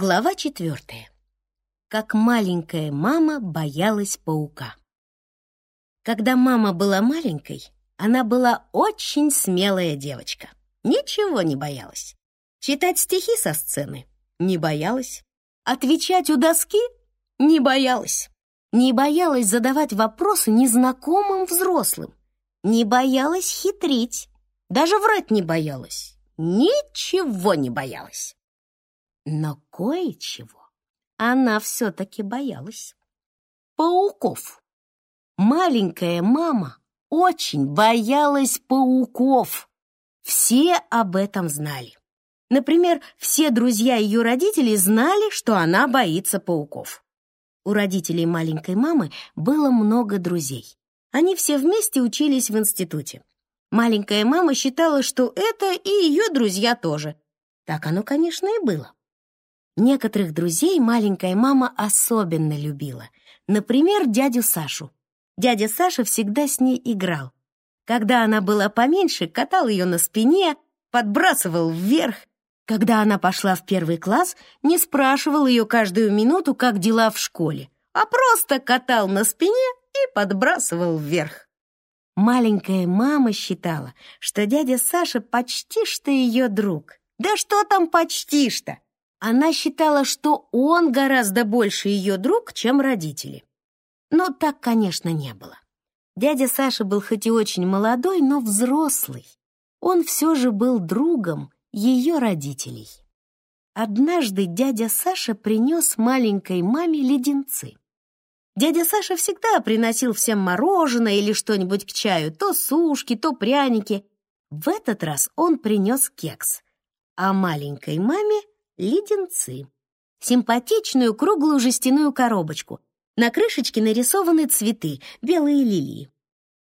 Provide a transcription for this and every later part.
Глава четвертая. Как маленькая мама боялась паука. Когда мама была маленькой, она была очень смелая девочка. Ничего не боялась. Читать стихи со сцены не боялась. Отвечать у доски не боялась. Не боялась задавать вопросы незнакомым взрослым. Не боялась хитрить. Даже врать не боялась. Ничего не боялась. Но кое-чего она все-таки боялась. Пауков. Маленькая мама очень боялась пауков. Все об этом знали. Например, все друзья ее родителей знали, что она боится пауков. У родителей маленькой мамы было много друзей. Они все вместе учились в институте. Маленькая мама считала, что это и ее друзья тоже. Так оно, конечно, и было. Некоторых друзей маленькая мама особенно любила. Например, дядю Сашу. Дядя Саша всегда с ней играл. Когда она была поменьше, катал ее на спине, подбрасывал вверх. Когда она пошла в первый класс, не спрашивал ее каждую минуту, как дела в школе, а просто катал на спине и подбрасывал вверх. Маленькая мама считала, что дядя Саша почти что ее друг. Да что там почти что? Она считала, что он гораздо больше ее друг, чем родители. Но так, конечно, не было. Дядя Саша был хоть и очень молодой, но взрослый. Он все же был другом ее родителей. Однажды дядя Саша принес маленькой маме леденцы. Дядя Саша всегда приносил всем мороженое или что-нибудь к чаю, то сушки, то пряники. В этот раз он принес кекс, а маленькой маме леденцы. Симпатичную круглую жестяную коробочку. На крышечке нарисованы цветы, белые лилии.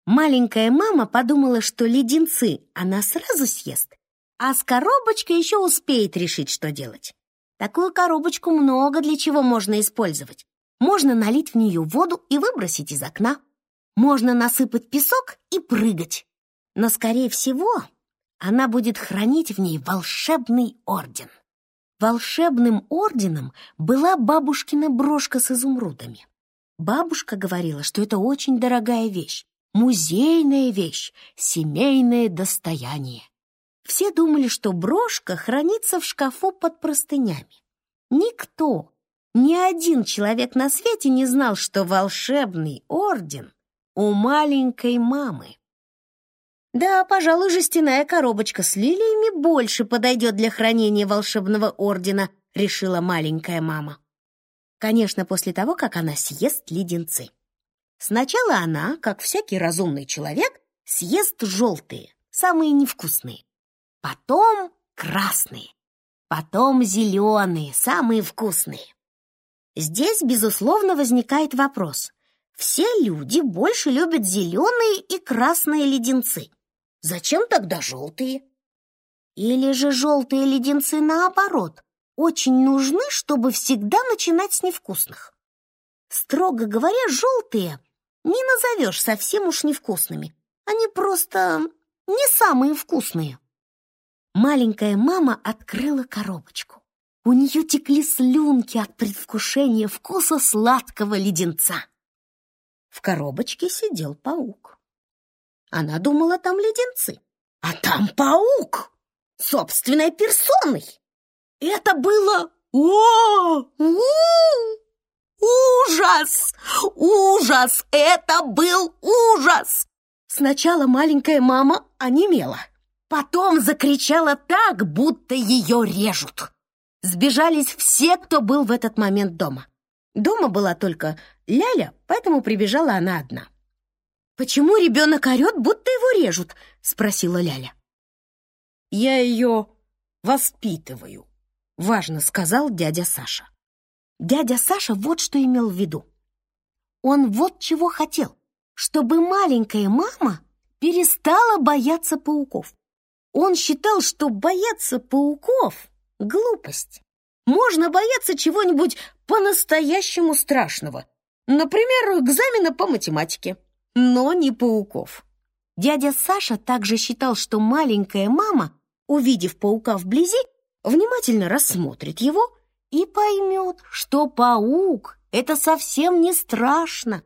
Маленькая мама подумала, что леденцы она сразу съест, а с коробочкой еще успеет решить, что делать. Такую коробочку много для чего можно использовать. Можно налить в нее воду и выбросить из окна. Можно насыпать песок и прыгать. Но, скорее всего, она будет хранить в ней волшебный орден. Волшебным орденом была бабушкина брошка с изумрудами. Бабушка говорила, что это очень дорогая вещь, музейная вещь, семейное достояние. Все думали, что брошка хранится в шкафу под простынями. Никто, ни один человек на свете не знал, что волшебный орден у маленькой мамы. Да, пожалуй, жестяная коробочка с лилиями больше подойдет для хранения волшебного ордена, решила маленькая мама. Конечно, после того, как она съест леденцы. Сначала она, как всякий разумный человек, съест желтые, самые невкусные. Потом красные. Потом зеленые, самые вкусные. Здесь, безусловно, возникает вопрос. Все люди больше любят зеленые и красные леденцы. Зачем тогда желтые? Или же желтые леденцы наоборот, очень нужны, чтобы всегда начинать с невкусных? Строго говоря, желтые не назовешь совсем уж невкусными. Они просто не самые вкусные. Маленькая мама открыла коробочку. У нее текли слюнки от предвкушения вкуса сладкого леденца. В коробочке сидел паук. Она думала, там леденцы. А там паук! Собственной персоной! Это было... О! Ужас! Ужас! Это был ужас! Сначала маленькая мама онемела. Потом закричала так, будто ее режут. Сбежались все, кто был в этот момент дома. Дома была только Ляля, поэтому прибежала она одна. «Почему ребенок орет, будто его режут?» — спросила Ляля. «Я ее воспитываю», — важно сказал дядя Саша. Дядя Саша вот что имел в виду. Он вот чего хотел, чтобы маленькая мама перестала бояться пауков. Он считал, что бояться пауков — глупость. Можно бояться чего-нибудь по-настоящему страшного, например, экзамена по математике но не пауков. Дядя Саша также считал, что маленькая мама, увидев паука вблизи, внимательно рассмотрит его и поймет, что паук — это совсем не страшно.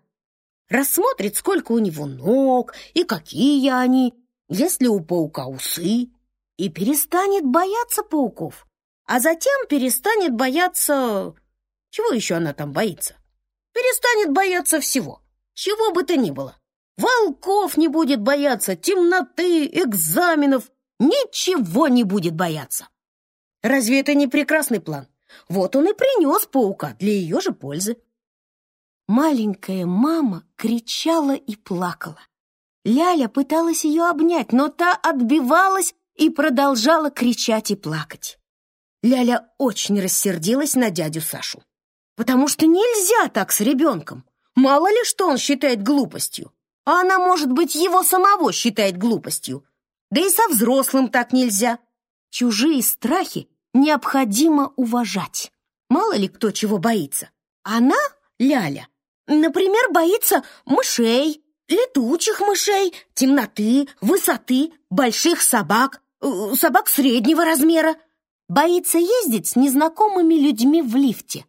Рассмотрит, сколько у него ног и какие они, есть ли у паука усы, и перестанет бояться пауков. А затем перестанет бояться... Чего еще она там боится? Перестанет бояться всего, чего бы то ни было. Волков не будет бояться, темноты, экзаменов, ничего не будет бояться. Разве это не прекрасный план? Вот он и принес паука для ее же пользы. Маленькая мама кричала и плакала. Ляля пыталась ее обнять, но та отбивалась и продолжала кричать и плакать. Ляля очень рассердилась на дядю Сашу. Потому что нельзя так с ребенком. Мало ли что он считает глупостью. А она, может быть, его самого считает глупостью. Да и со взрослым так нельзя. Чужие страхи необходимо уважать. Мало ли кто чего боится. Она, Ляля, например, боится мышей, летучих мышей, темноты, высоты, больших собак, э, собак среднего размера. Боится ездить с незнакомыми людьми в лифте.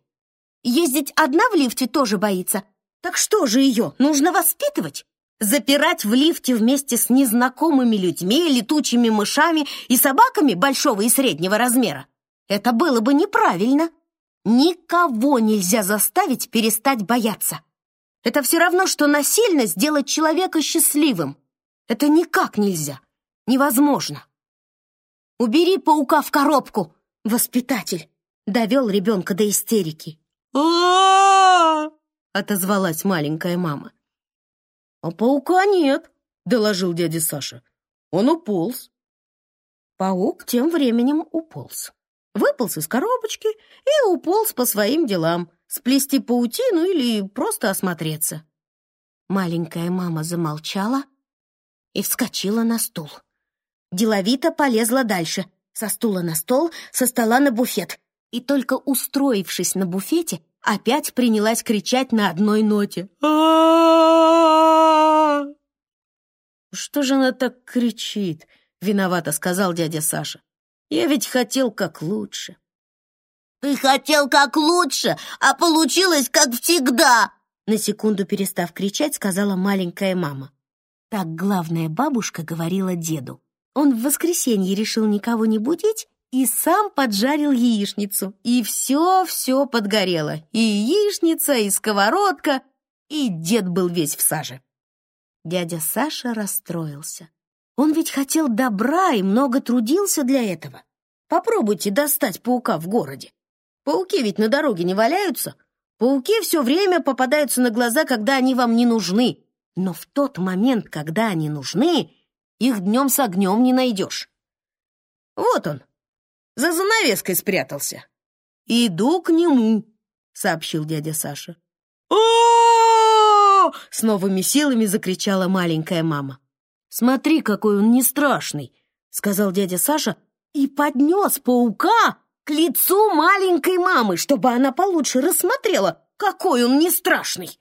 Ездить одна в лифте тоже боится. Так что же ее, нужно воспитывать? Запирать в лифте вместе с незнакомыми людьми, летучими мышами и собаками большого и среднего размера? Это было бы неправильно. Никого нельзя заставить перестать бояться. Это все равно, что насильно сделать человека счастливым. Это никак нельзя. Невозможно. «Убери паука в коробку, воспитатель!» Довел ребенка до истерики. а отозвалась маленькая мама. «А паука нет», — доложил дядя Саша. «Он уполз». Паук тем временем уполз. Выполз из коробочки и уполз по своим делам, сплести паутину или просто осмотреться. Маленькая мама замолчала и вскочила на стул. Деловито полезла дальше, со стула на стол, со стола на буфет. И только устроившись на буфете, опять принялась кричать на одной ноте. «Что же она так кричит?» — виновато сказал дядя Саша. «Я ведь хотел как лучше». «Ты хотел как лучше, а получилось как всегда!» На секунду перестав кричать, сказала маленькая мама. Так главная бабушка говорила деду. Он в воскресенье решил никого не будить и сам поджарил яичницу. И все-все подгорело. И яичница, и сковородка, и дед был весь в саже. Дядя Саша расстроился. Он ведь хотел добра и много трудился для этого. Попробуйте достать паука в городе. Пауки ведь на дороге не валяются. Пауки все время попадаются на глаза, когда они вам не нужны. Но в тот момент, когда они нужны, их днем с огнем не найдешь. Вот он, за занавеской спрятался. «Иду к нему», — сообщил дядя Саша. о С новыми силами закричала маленькая мама. «Смотри, какой он не страшный», — сказал дядя Саша и поднес паука к лицу маленькой мамы, чтобы она получше рассмотрела, какой он не страшный.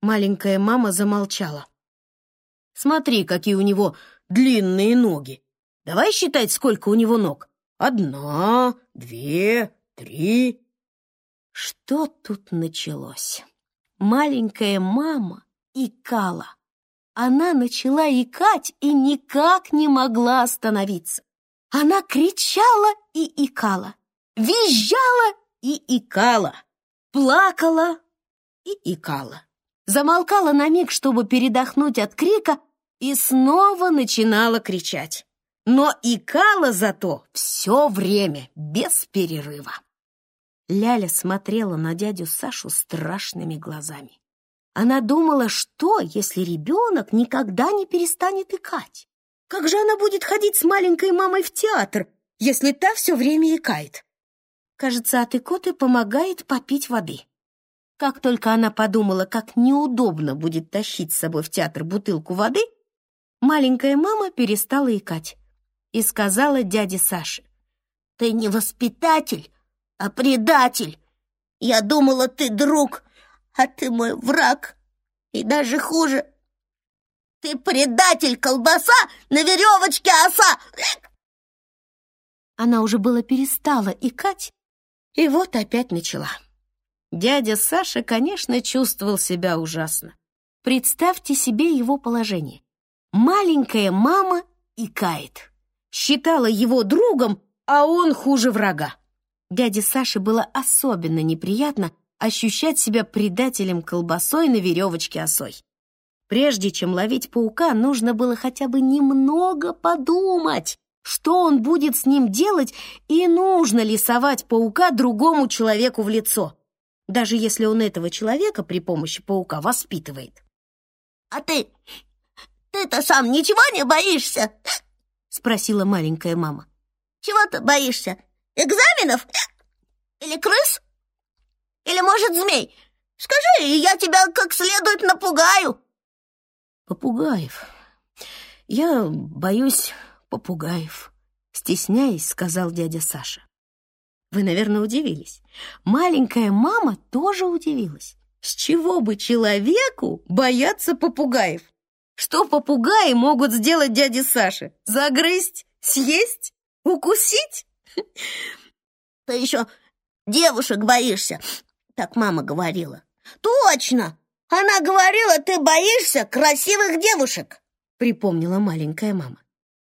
Маленькая мама замолчала. «Смотри, какие у него длинные ноги. Давай считать, сколько у него ног. Одна, две, три. Что тут началось? Маленькая мама икала. Она начала икать и никак не могла остановиться. Она кричала и икала, визжала и икала, плакала и икала. Замолкала на миг, чтобы передохнуть от крика, и снова начинала кричать но икала зато все время, без перерыва. Ляля смотрела на дядю Сашу страшными глазами. Она думала, что, если ребенок никогда не перестанет икать? Как же она будет ходить с маленькой мамой в театр, если та все время икает? Кажется, от икоты помогает попить воды. Как только она подумала, как неудобно будет тащить с собой в театр бутылку воды, маленькая мама перестала икать и сказала дяде Саше. «Ты не воспитатель, а предатель. Я думала, ты друг, а ты мой враг. И даже хуже, ты предатель, колбаса на веревочке оса!» Она уже было перестала икать, И вот опять начала. Дядя Саша, конечно, чувствовал себя ужасно. Представьте себе его положение. Маленькая мама и кает. Считала его другом, а он хуже врага. Дяде Саше было особенно неприятно ощущать себя предателем колбасой на веревочке осой. Прежде чем ловить паука, нужно было хотя бы немного подумать, что он будет с ним делать и нужно ли совать паука другому человеку в лицо, даже если он этого человека при помощи паука воспитывает. «А ты... ты-то сам ничего не боишься?» — спросила маленькая мама. «Чего ты боишься? Экзаменов? Или крыс? Или, может, змей? Скажи, и я тебя как следует напугаю!» «Попугаев. Я боюсь попугаев», — стесняясь, сказал дядя Саша. Вы, наверное, удивились. Маленькая мама тоже удивилась. С чего бы человеку бояться попугаев? Что попугаи могут сделать дяде Саше? Загрызть? Съесть? Укусить? Ты еще девушек боишься, так мама говорила. Точно! Она говорила, ты боишься красивых девушек, припомнила маленькая мама.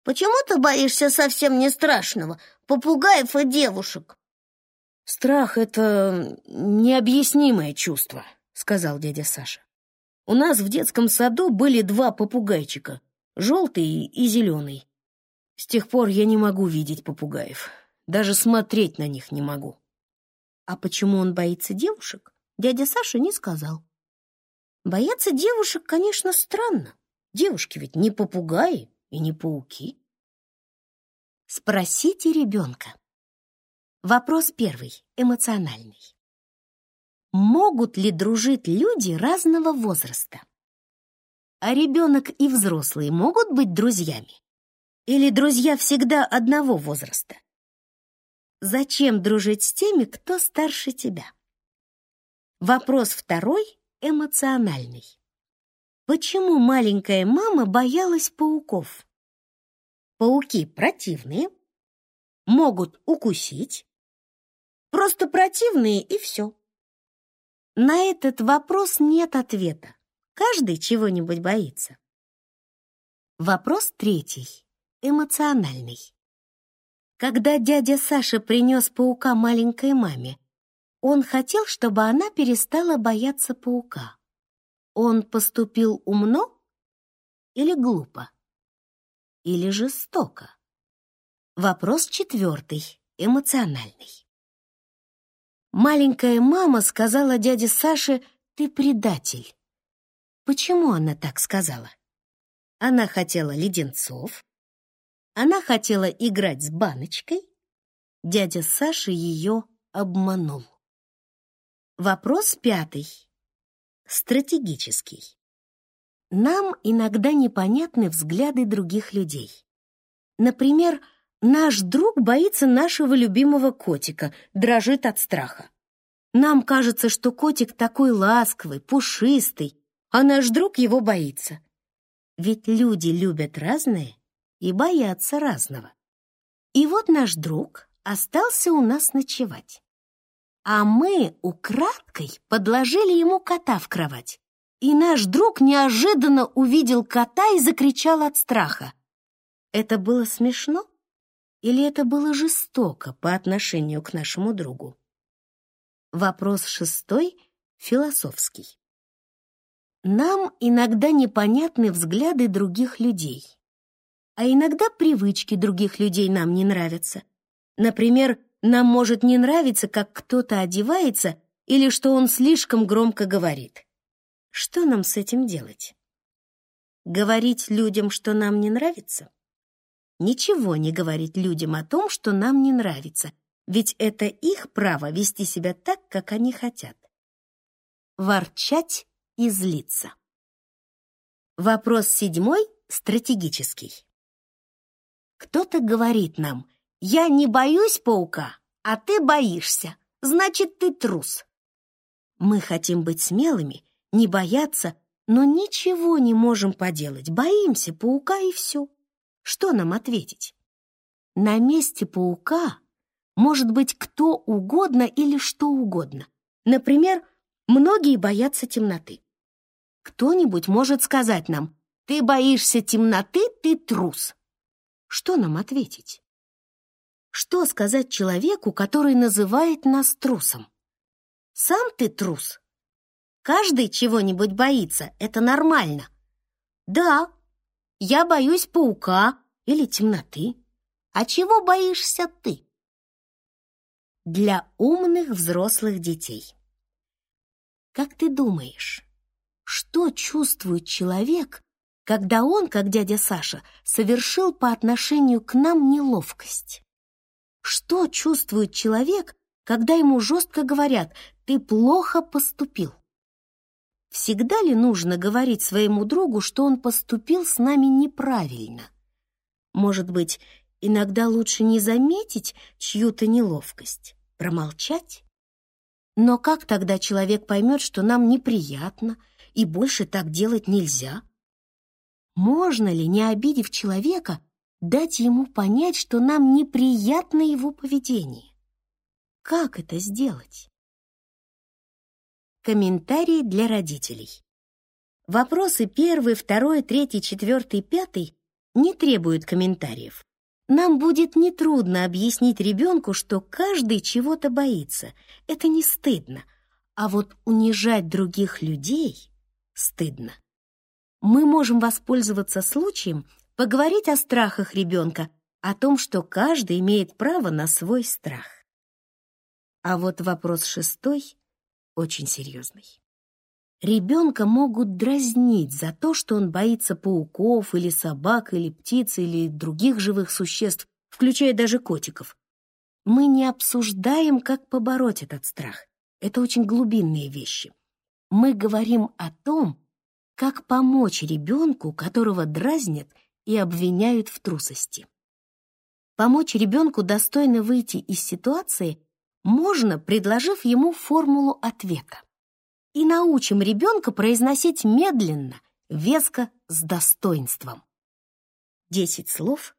Почему ты боишься совсем не страшного, попугаев и девушек? Страх — это необъяснимое чувство, сказал дядя Саша. У нас в детском саду были два попугайчика, желтый и зеленый. С тех пор я не могу видеть попугаев, даже смотреть на них не могу. А почему он боится девушек, дядя Саша не сказал. Бояться девушек, конечно, странно. Девушки ведь не попугаи и не пауки. Спросите ребенка. Вопрос первый, эмоциональный. Могут ли дружить люди разного возраста? А ребенок и взрослые могут быть друзьями? Или друзья всегда одного возраста? Зачем дружить с теми, кто старше тебя? Вопрос второй, эмоциональный. Почему маленькая мама боялась пауков? Пауки противные, могут укусить, просто противные и все. На этот вопрос нет ответа. Каждый чего-нибудь боится. Вопрос третий, эмоциональный. Когда дядя Саша принес паука маленькой маме, он хотел, чтобы она перестала бояться паука. Он поступил умно или глупо? Или жестоко? Вопрос четвертый, эмоциональный. Маленькая мама сказала дяде Саше «ты предатель». Почему она так сказала? Она хотела леденцов, она хотела играть с баночкой. Дядя Саша ее обманул. Вопрос пятый. Стратегический. Нам иногда непонятны взгляды других людей. Например, наш друг боится нашего любимого котика, дрожит от страха. Нам кажется, что котик такой ласковый, пушистый, а наш друг его боится. Ведь люди любят разное и боятся разного. И вот наш друг остался у нас ночевать. А мы украдкой подложили ему кота в кровать. И наш друг неожиданно увидел кота и закричал от страха. Это было смешно? Или это было жестоко по отношению к нашему другу? Вопрос шестой — философский. Нам иногда непонятны взгляды других людей а иногда привычки других людей нам не нравятся. Например, нам может не нравиться, как кто-то одевается или что он слишком громко говорит. Что нам с этим делать? Говорить людям, что нам не нравится? Ничего не говорить людям о том, что нам не нравится, ведь это их право вести себя так, как они хотят. Ворчать и злиться. Вопрос седьмой — стратегический. Кто-то говорит нам, я не боюсь паука, а ты боишься, значит, ты трус. Мы хотим быть смелыми, не бояться, но ничего не можем поделать, боимся паука и все. Что нам ответить? На месте паука может быть кто угодно или что угодно. Например, многие боятся темноты. Кто-нибудь может сказать нам, «Ты боишься темноты, ты трус». Что нам ответить? Что сказать человеку, который называет нас трусом? Сам ты трус. Каждый чего-нибудь боится, это нормально. Да, я боюсь паука или темноты. А чего боишься ты? Для умных взрослых детей. Как ты думаешь, что чувствует человек, когда он, как дядя Саша, совершил по отношению к нам неловкость? Что чувствует человек, когда ему жестко говорят «ты плохо поступил»? Всегда ли нужно говорить своему другу, что он поступил с нами неправильно? Может быть, иногда лучше не заметить чью-то неловкость, промолчать? Но как тогда человек поймет, что нам неприятно и больше так делать нельзя? Можно ли, не обидев человека, дать ему понять, что нам неприятно его поведение? Как это сделать? Комментарии для родителей. Вопросы первый, второй, третий, четвертый, пятый не требуют комментариев. Нам будет нетрудно объяснить ребенку, что каждый чего-то боится. Это не стыдно. А вот унижать других людей стыдно. Мы можем воспользоваться случаем поговорить о страхах ребенка, о том, что каждый имеет право на свой страх. А вот вопрос шестой очень серьезный. Ребенка могут дразнить за то, что он боится пауков или собак, или птиц, или других живых существ, включая даже котиков. Мы не обсуждаем, как побороть этот страх. Это очень глубинные вещи. Мы говорим о том, как помочь ребенку, которого дразнят и обвиняют в трусости. Помочь ребенку достойно выйти из ситуации можно, предложив ему формулу ответа. И научим ребенка произносить медленно, веско, с достоинством. Десять слов,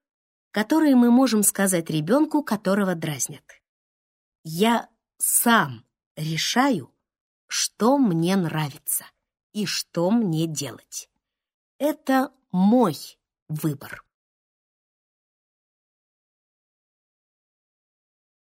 которые мы можем сказать ребенку, которого дразнят. Я сам решаю, что мне нравится и что мне делать. Это мой выбор.